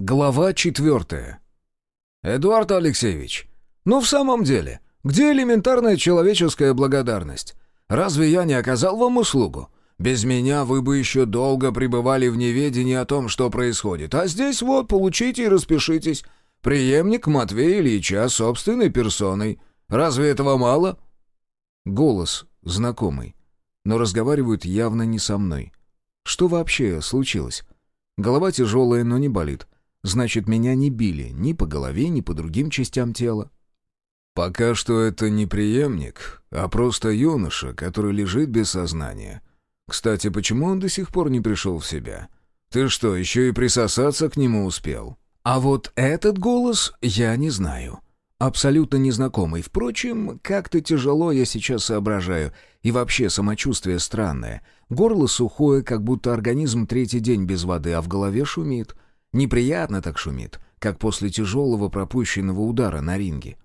Глава четвертая. «Эдуард Алексеевич, ну в самом деле, где элементарная человеческая благодарность? Разве я не оказал вам услугу? Без меня вы бы еще долго пребывали в неведении о том, что происходит. А здесь вот, получите и распишитесь. Приемник Матвея Ильича собственной персоной. Разве этого мало?» Голос знакомый, но разговаривают явно не со мной. Что вообще случилось? Голова тяжелая, но не болит. Значит, меня не били ни по голове, ни по другим частям тела. Пока что это не преемник, а просто юноша, который лежит без сознания. Кстати, почему он до сих пор не пришел в себя? Ты что, еще и присосаться к нему успел? А вот этот голос я не знаю. Абсолютно незнакомый. Впрочем, как-то тяжело я сейчас соображаю. И вообще самочувствие странное. Горло сухое, как будто организм третий день без воды, а в голове шумит. Неприятно так шумит, как после тяжелого пропущенного удара на ринге.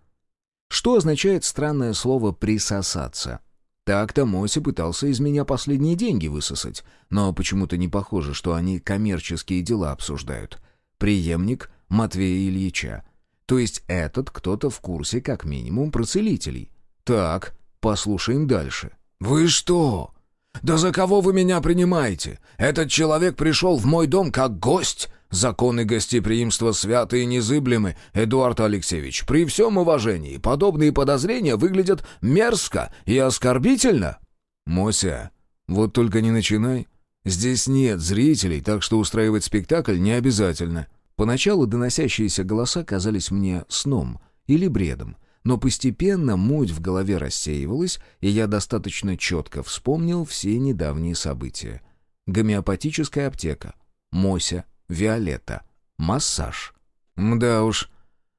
Что означает странное слово «присосаться»? Так-то Моси пытался из меня последние деньги высосать, но почему-то не похоже, что они коммерческие дела обсуждают. Приемник Матвея Ильича. То есть этот кто-то в курсе как минимум про целителей. Так, послушаем дальше. «Вы что? Да за кого вы меня принимаете? Этот человек пришел в мой дом как гость!» Законы гостеприимства святы и незыблемы, Эдуард Алексеевич. При всем уважении, подобные подозрения выглядят мерзко и оскорбительно. Мося, вот только не начинай. Здесь нет зрителей, так что устраивать спектакль не обязательно. Поначалу доносящиеся голоса казались мне сном или бредом, но постепенно муть в голове рассеивалась, и я достаточно четко вспомнил все недавние события. Гомеопатическая аптека, Мося, Виолетта. Массаж. Мда уж.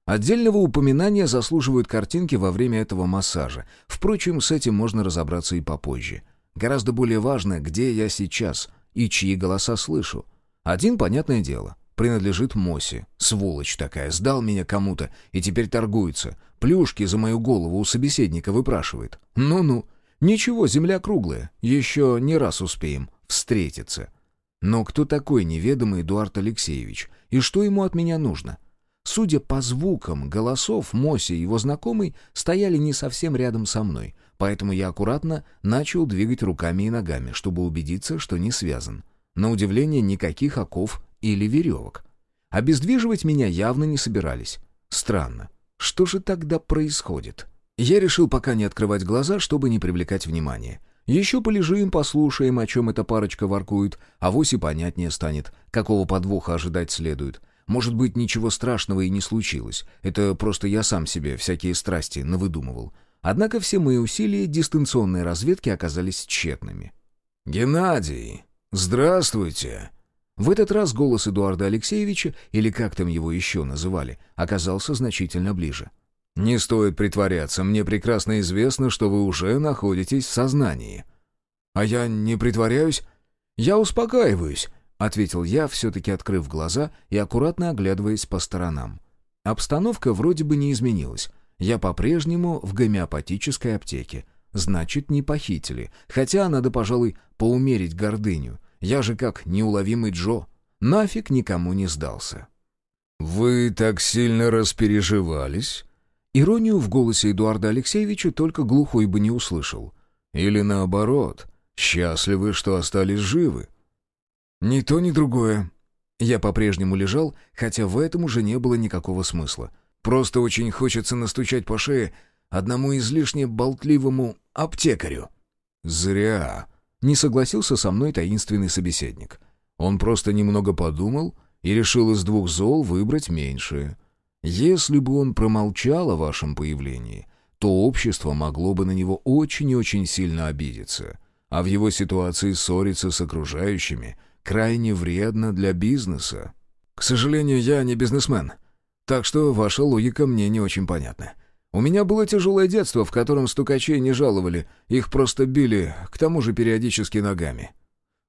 Отдельного упоминания заслуживают картинки во время этого массажа. Впрочем, с этим можно разобраться и попозже. Гораздо более важно, где я сейчас и чьи голоса слышу. Один, понятное дело, принадлежит Мосе. Сволочь такая, сдал меня кому-то и теперь торгуется. Плюшки за мою голову у собеседника выпрашивает. Ну-ну, ничего, земля круглая, еще не раз успеем встретиться. Но кто такой неведомый Эдуард Алексеевич? И что ему от меня нужно? Судя по звукам голосов, Моси и его знакомый стояли не совсем рядом со мной, поэтому я аккуратно начал двигать руками и ногами, чтобы убедиться, что не связан. На удивление, никаких оков или веревок. Обездвиживать меня явно не собирались. Странно. Что же тогда происходит? Я решил пока не открывать глаза, чтобы не привлекать внимания. Еще полежим, послушаем, о чем эта парочка воркует, а вось и понятнее станет, какого подвоха ожидать следует. Может быть, ничего страшного и не случилось. Это просто я сам себе всякие страсти навыдумывал. Однако все мои усилия дистанционной разведки оказались тщетными. «Геннадий, здравствуйте!» В этот раз голос Эдуарда Алексеевича, или как там его еще называли, оказался значительно ближе. «Не стоит притворяться, мне прекрасно известно, что вы уже находитесь в сознании». «А я не притворяюсь?» «Я успокаиваюсь», — ответил я, все-таки открыв глаза и аккуратно оглядываясь по сторонам. Обстановка вроде бы не изменилась. Я по-прежнему в гомеопатической аптеке. Значит, не похитили. Хотя надо, пожалуй, поумерить гордыню. Я же как неуловимый Джо. Нафиг никому не сдался. «Вы так сильно распереживались?» Иронию в голосе Эдуарда Алексеевича только глухой бы не услышал. Или наоборот, счастливы, что остались живы. Ни то, ни другое. Я по-прежнему лежал, хотя в этом уже не было никакого смысла. Просто очень хочется настучать по шее одному излишне болтливому аптекарю. «Зря», — не согласился со мной таинственный собеседник. Он просто немного подумал и решил из двух зол выбрать меньшее — если бы он промолчал о вашем появлении, то общество могло бы на него очень и очень сильно обидеться, а в его ситуации ссориться с окружающими крайне вредно для бизнеса. К сожалению, я не бизнесмен, так что ваша логика мне не очень понятна. У меня было тяжелое детство, в котором стукачей не жаловали, их просто били, к тому же периодически ногами.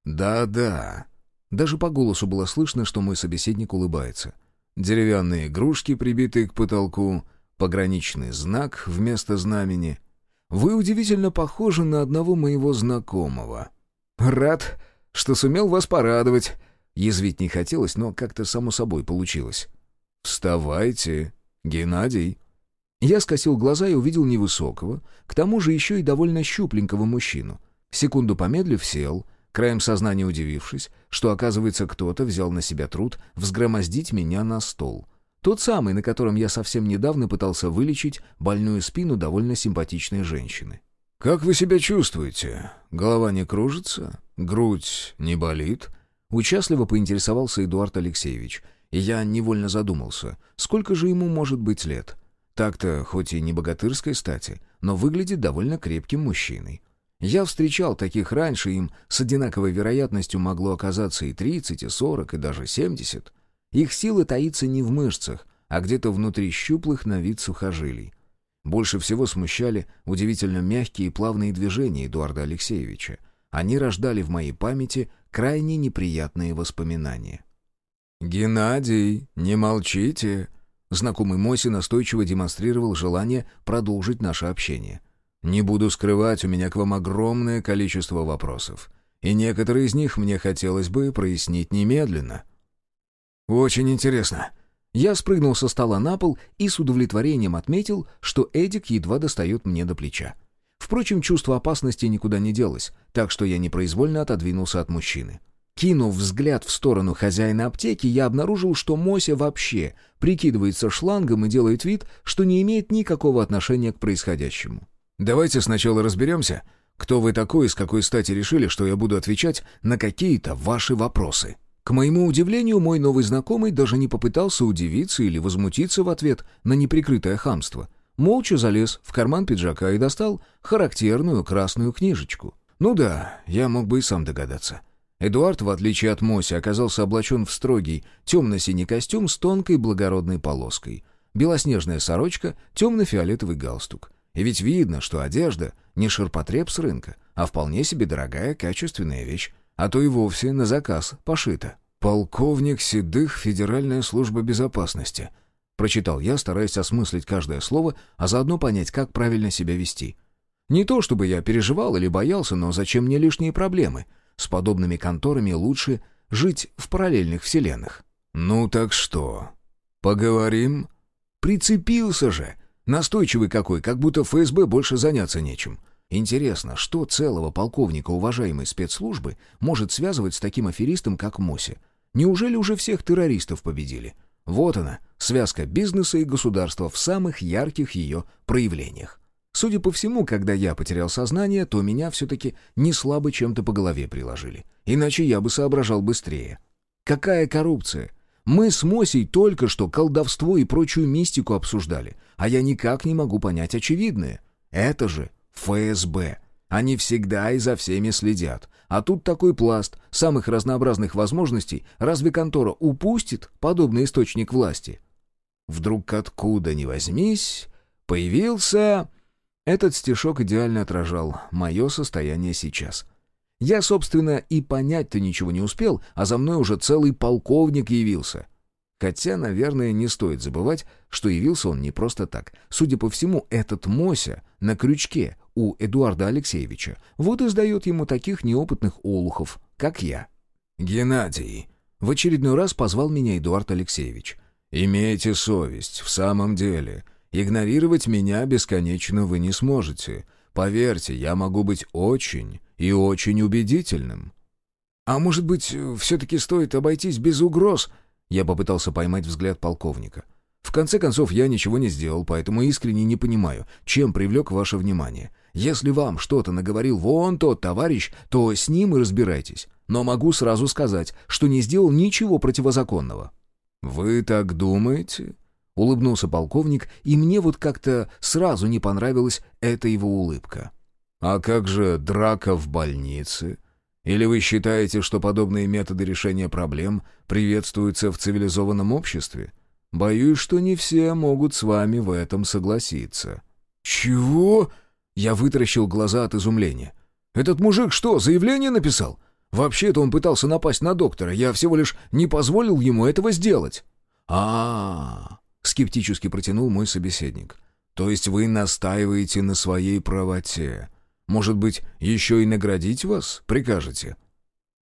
Да-да. Даже по голосу было слышно, что мой собеседник улыбается — деревянные игрушки, прибитые к потолку, пограничный знак вместо знамени. Вы удивительно похожи на одного моего знакомого. Рад, что сумел вас порадовать. Язвить не хотелось, но как-то само собой получилось. «Вставайте, Геннадий!» Я скосил глаза и увидел невысокого, к тому же еще и довольно щупленького мужчину. Секунду помедлив, сел, краем сознания удивившись, что, оказывается, кто-то взял на себя труд взгромоздить меня на стол. Тот самый, на котором я совсем недавно пытался вылечить больную спину довольно симпатичной женщины. «Как вы себя чувствуете? Голова не кружится? Грудь не болит?» Участливо поинтересовался Эдуард Алексеевич, я невольно задумался, сколько же ему может быть лет. Так-то, хоть и не богатырской стати, но выглядит довольно крепким мужчиной. Я встречал таких раньше, им с одинаковой вероятностью могло оказаться и 30, и 40, и даже 70. Их сила таится не в мышцах, а где-то внутри щуплых на вид сухожилий. Больше всего смущали удивительно мягкие и плавные движения Эдуарда Алексеевича. Они рождали в моей памяти крайне неприятные воспоминания. «Геннадий, не молчите!» Знакомый Моси настойчиво демонстрировал желание продолжить наше общение. «Не буду скрывать, у меня к вам огромное количество вопросов, и некоторые из них мне хотелось бы прояснить немедленно». «Очень интересно». Я спрыгнул со стола на пол и с удовлетворением отметил, что Эдик едва достает мне до плеча. Впрочем, чувство опасности никуда не делось, так что я непроизвольно отодвинулся от мужчины. Кинув взгляд в сторону хозяина аптеки, я обнаружил, что Мося вообще прикидывается шлангом и делает вид, что не имеет никакого отношения к происходящему. «Давайте сначала разберемся, кто вы такой и с какой стати решили, что я буду отвечать на какие-то ваши вопросы». К моему удивлению, мой новый знакомый даже не попытался удивиться или возмутиться в ответ на неприкрытое хамство молча залез в карман пиджака и достал характерную красную книжечку. Ну да, я мог бы и сам догадаться. Эдуард, в отличие от Моси, оказался облачен в строгий темно-синий костюм с тонкой благородной полоской. Белоснежная сорочка, темно-фиолетовый галстук. И ведь видно, что одежда не ширпотреб с рынка, а вполне себе дорогая качественная вещь, а то и вовсе на заказ пошита. «Полковник Седых, Федеральная служба безопасности», Прочитал я, стараясь осмыслить каждое слово, а заодно понять, как правильно себя вести. Не то чтобы я переживал или боялся, но зачем мне лишние проблемы? С подобными конторами лучше жить в параллельных вселенных. «Ну так что? Поговорим?» «Прицепился же!» Настойчивый какой, как будто ФСБ больше заняться нечем. Интересно, что целого полковника уважаемой спецслужбы может связывать с таким аферистом, как Моси? Неужели уже всех террористов победили? Вот она, связка бизнеса и государства в самых ярких ее проявлениях. Судя по всему, когда я потерял сознание, то меня все-таки не слабо чем-то по голове приложили. Иначе я бы соображал быстрее. Какая коррупция? Мы с Мосей только что колдовство и прочую мистику обсуждали, а я никак не могу понять очевидное. Это же ФСБ. Они всегда и за всеми следят. А тут такой пласт самых разнообразных возможностей. Разве контора упустит подобный источник власти? Вдруг откуда ни возьмись, появился... Этот стишок идеально отражал мое состояние сейчас. Я, собственно, и понять-то ничего не успел, а за мной уже целый полковник явился. Хотя, наверное, не стоит забывать, что явился он не просто так. Судя по всему, этот Мося на крючке у Эдуарда Алексеевича. Вот и сдает ему таких неопытных олухов, как я. «Геннадий!» — в очередной раз позвал меня Эдуард Алексеевич. «Имейте совесть, в самом деле. Игнорировать меня бесконечно вы не сможете. Поверьте, я могу быть очень и очень убедительным». «А может быть, все-таки стоит обойтись без угроз?» Я попытался поймать взгляд полковника. В конце концов, я ничего не сделал, поэтому искренне не понимаю, чем привлек ваше внимание. Если вам что-то наговорил вон тот товарищ, то с ним и разбирайтесь. Но могу сразу сказать, что не сделал ничего противозаконного». «Вы так думаете?» — улыбнулся полковник, и мне вот как-то сразу не понравилась эта его улыбка. «А как же драка в больнице? Или вы считаете, что подобные методы решения проблем приветствуются в цивилизованном обществе?» Боюсь, что не все могут с вами в этом согласиться». «Чего?» Я вытаращил глаза от изумления. «Этот мужик что, заявление написал? Вообще-то он пытался напасть на доктора, я всего лишь не позволил ему этого сделать». «А-а-а!» — скептически протянул мой собеседник. «То есть вы настаиваете на своей правоте? Может быть, еще и наградить вас прикажете?»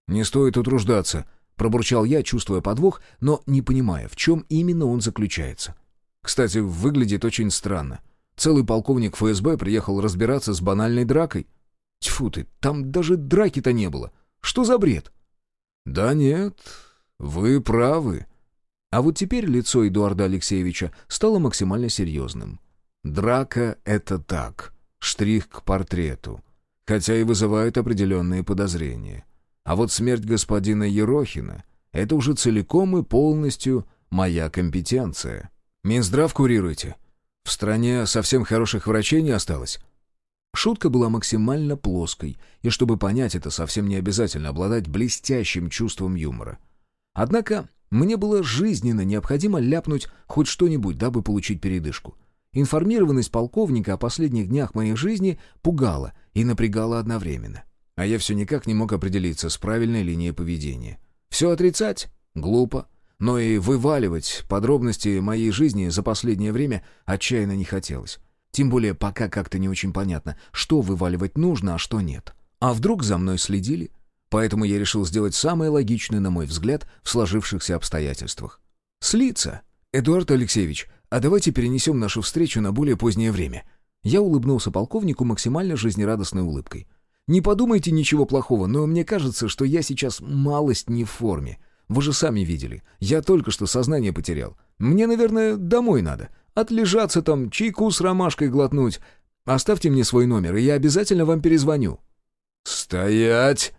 «Не стоит утруждаться», Пробурчал я, чувствуя подвох, но не понимая, в чем именно он заключается. Кстати, выглядит очень странно. Целый полковник ФСБ приехал разбираться с банальной дракой. Тьфу ты, там даже драки-то не было. Что за бред? Да нет, вы правы. А вот теперь лицо Эдуарда Алексеевича стало максимально серьезным. Драка — это так, штрих к портрету, хотя и вызывает определенные подозрения. А вот смерть господина Ерохина — это уже целиком и полностью моя компетенция. Минздрав курируете? В стране совсем хороших врачей не осталось? Шутка была максимально плоской, и чтобы понять это, совсем не обязательно обладать блестящим чувством юмора. Однако мне было жизненно необходимо ляпнуть хоть что-нибудь, дабы получить передышку. Информированность полковника о последних днях моей жизни пугала и напрягала одновременно. А я все никак не мог определиться с правильной линией поведения. Все отрицать? Глупо. Но и вываливать подробности моей жизни за последнее время отчаянно не хотелось. Тем более пока как-то не очень понятно, что вываливать нужно, а что нет. А вдруг за мной следили? Поэтому я решил сделать самое логичное, на мой взгляд, в сложившихся обстоятельствах. Слиться. Эдуард Алексеевич, а давайте перенесем нашу встречу на более позднее время. Я улыбнулся полковнику максимально жизнерадостной улыбкой. Не подумайте ничего плохого, но мне кажется, что я сейчас малость не в форме. Вы же сами видели. Я только что сознание потерял. Мне, наверное, домой надо. Отлежаться там, чайку с ромашкой глотнуть. Оставьте мне свой номер, и я обязательно вам перезвоню». «Стоять!»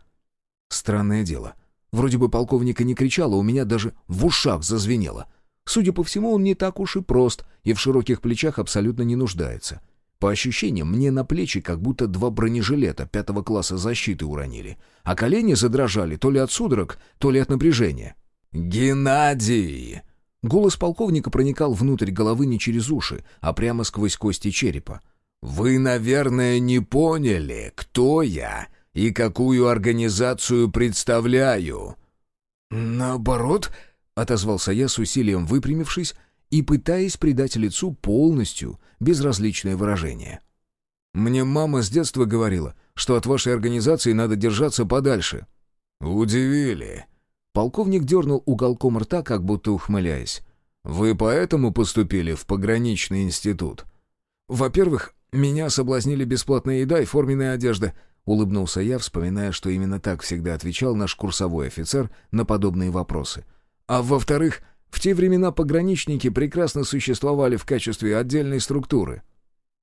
Странное дело. Вроде бы полковника не кричало, у меня даже в ушах зазвенело. Судя по всему, он не так уж и прост, и в широких плечах абсолютно не нуждается. По ощущениям, мне на плечи как будто два бронежилета пятого класса защиты уронили, а колени задрожали то ли от судорог, то ли от напряжения. «Геннадий!» Голос полковника проникал внутрь головы не через уши, а прямо сквозь кости черепа. «Вы, наверное, не поняли, кто я и какую организацию представляю». «Наоборот», — отозвался я с усилием выпрямившись и пытаясь придать лицу полностью безразличное выражение. «Мне мама с детства говорила, что от вашей организации надо держаться подальше». «Удивили». Полковник дернул уголком рта, как будто ухмыляясь. «Вы поэтому поступили в пограничный институт?» «Во-первых, меня соблазнили бесплатная еда и форменная одежда», — улыбнулся я, вспоминая, что именно так всегда отвечал наш курсовой офицер на подобные вопросы. «А во-вторых, в те времена пограничники прекрасно существовали в качестве отдельной структуры.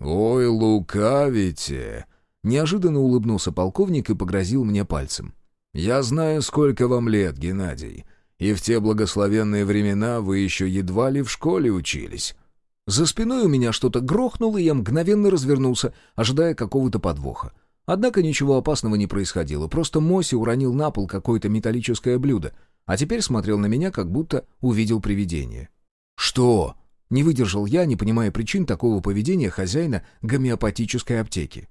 «Ой, лукавите!» Неожиданно улыбнулся полковник и погрозил мне пальцем. «Я знаю, сколько вам лет, Геннадий, и в те благословенные времена вы еще едва ли в школе учились». За спиной у меня что-то грохнуло, и я мгновенно развернулся, ожидая какого-то подвоха. Однако ничего опасного не происходило, просто Моси уронил на пол какое-то металлическое блюдо — а теперь смотрел на меня, как будто увидел привидение. «Что?» — не выдержал я, не понимая причин такого поведения хозяина гомеопатической аптеки.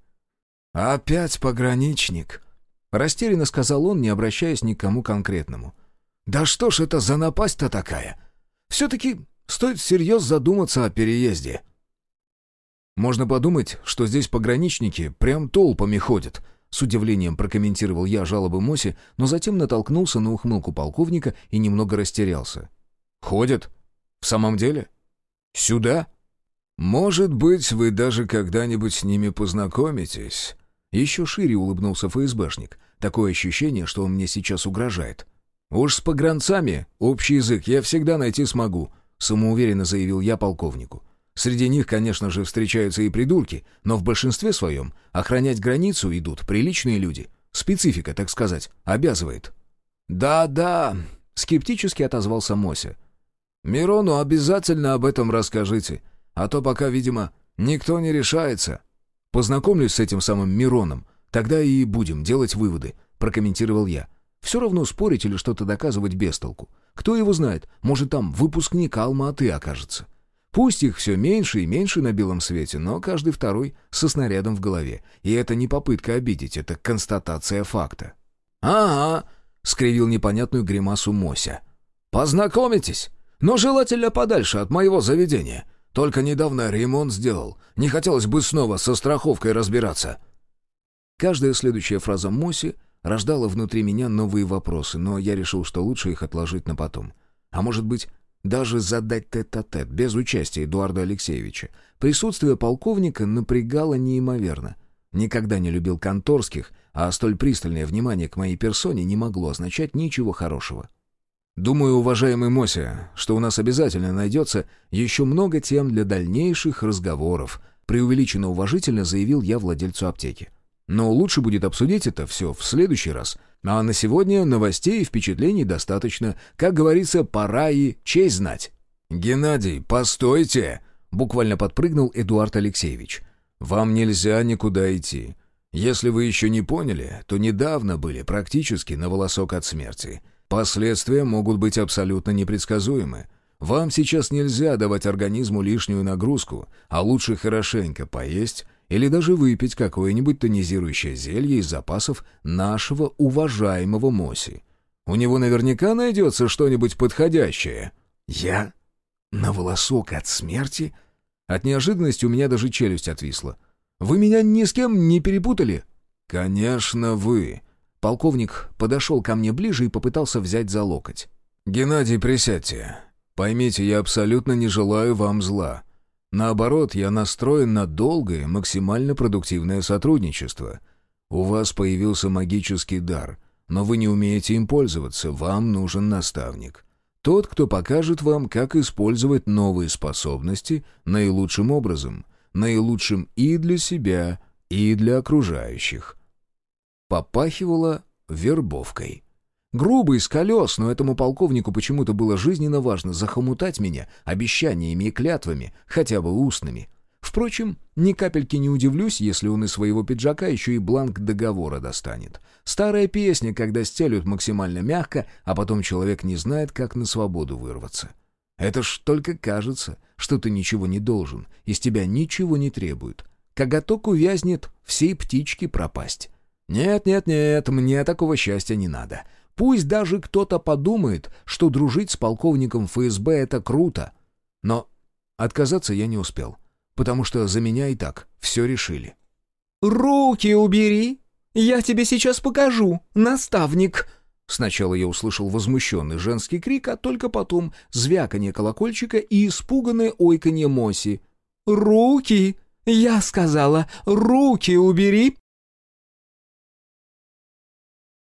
«Опять пограничник», — растерянно сказал он, не обращаясь ни к кому конкретному. «Да что ж это за напасть-то такая? Все-таки стоит всерьез задуматься о переезде». «Можно подумать, что здесь пограничники прям толпами ходят», с удивлением прокомментировал я жалобы Моси, но затем натолкнулся на ухмылку полковника и немного растерялся. «Ходят? В самом деле? Сюда? Может быть, вы даже когда-нибудь с ними познакомитесь?» Еще шире улыбнулся ФСБшник. Такое ощущение, что он мне сейчас угрожает. «Уж с погранцами общий язык я всегда найти смогу», самоуверенно заявил я полковнику. Среди них, конечно же, встречаются и придурки, но в большинстве своем охранять границу идут приличные люди. Специфика, так сказать, обязывает. «Да-да», — скептически отозвался Мося. «Мирону обязательно об этом расскажите, а то пока, видимо, никто не решается». «Познакомлюсь с этим самым Мироном, тогда и будем делать выводы», — прокомментировал я. «Все равно спорить или что-то доказывать без толку. Кто его знает, может, там выпускник Алма-Аты окажется». Пусть их все меньше и меньше на белом свете, но каждый второй со снарядом в голове. И это не попытка обидеть, это констатация факта. «Ага», — скривил непонятную гримасу Мося. «Познакомитесь, но желательно подальше от моего заведения. Только недавно ремонт сделал. Не хотелось бы снова со страховкой разбираться». Каждая следующая фраза Моси рождало внутри меня новые вопросы, но я решил, что лучше их отложить на потом. А может быть, даже задать тет-а-тет, -тет, без участия Эдуарда Алексеевича. Присутствие полковника напрягало неимоверно. Никогда не любил конторских, а столь пристальное внимание к моей персоне не могло означать ничего хорошего. Думаю, уважаемый Мося, что у нас обязательно найдется еще много тем для дальнейших разговоров, преувеличенно уважительно заявил я владельцу аптеки. Но лучше будет обсудить это все в следующий раз. А на сегодня новостей и впечатлений достаточно. Как говорится, пора и честь знать. «Геннадий, постойте!» — буквально подпрыгнул Эдуард Алексеевич. «Вам нельзя никуда идти. Если вы еще не поняли, то недавно были практически на волосок от смерти. Последствия могут быть абсолютно непредсказуемы. Вам сейчас нельзя давать организму лишнюю нагрузку, а лучше хорошенько поесть или даже выпить какое-нибудь тонизирующее зелье из запасов нашего уважаемого Моси. У него наверняка найдется что-нибудь подходящее. Я? На волосок от смерти? От неожиданности у меня даже челюсть отвисла. Вы меня ни с кем не перепутали? Конечно, вы. Полковник подошел ко мне ближе и попытался взять за локоть. «Геннадий, присядьте. Поймите, я абсолютно не желаю вам зла. Наоборот, я настроен на долгое, максимально продуктивное сотрудничество. У вас появился магический дар, но вы не умеете им пользоваться, вам нужен наставник. Тот, кто покажет вам, как использовать новые способности наилучшим образом, наилучшим и для себя, и для окружающих попахивало вербовкой. Грубый, с колес, но этому полковнику почему-то было жизненно важно захомутать меня обещаниями и клятвами, хотя бы устными. Впрочем, ни капельки не удивлюсь, если он из своего пиджака еще и бланк договора достанет. Старая песня, когда стелют максимально мягко, а потом человек не знает, как на свободу вырваться. Это ж только кажется, что ты ничего не должен, из тебя ничего не требуют. Коготок увязнет, всей птички пропасть. «Нет-нет-нет, мне такого счастья не надо. Пусть даже кто-то подумает, что дружить с полковником ФСБ — это круто. Но отказаться я не успел, потому что за меня и так все решили». «Руки убери! Я тебе сейчас покажу, наставник!» Сначала я услышал возмущенный женский крик, а только потом звяканье колокольчика и испуганное ойканье Моси. «Руки! Я сказала, руки убери!»